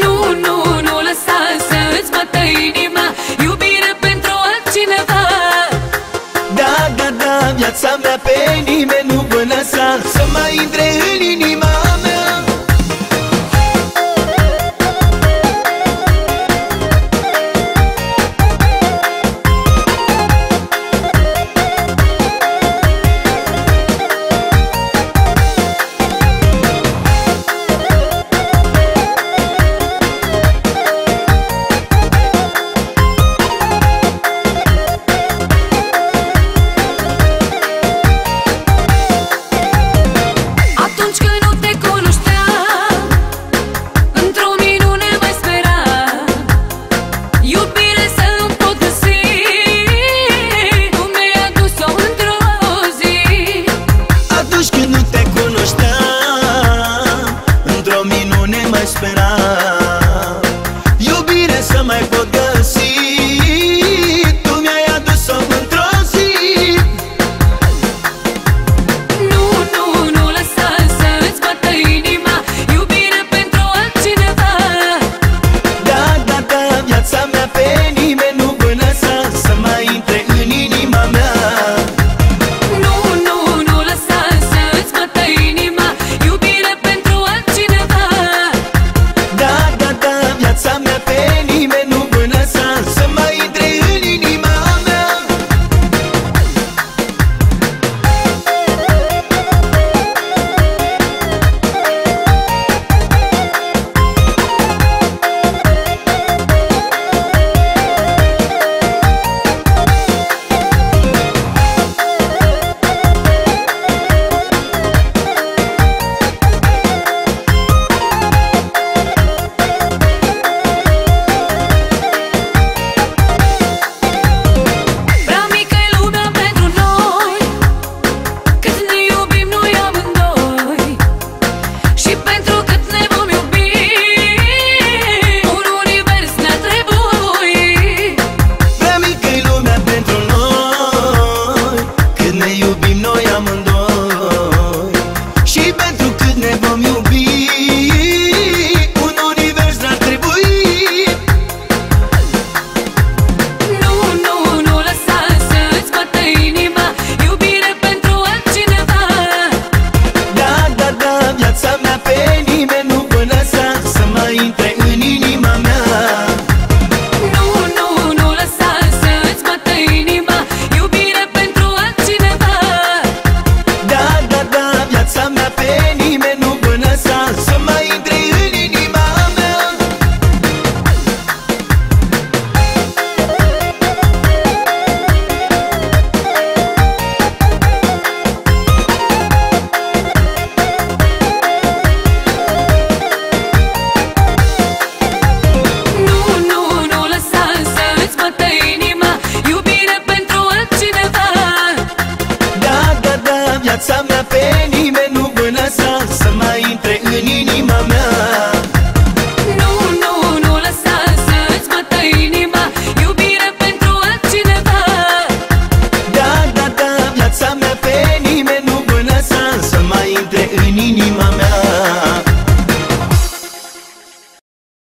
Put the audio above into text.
Nu, nu, nu lăsa să-ți bată inima. Iubire pentru altcineva. Da, da, da, viața mea pe nimeni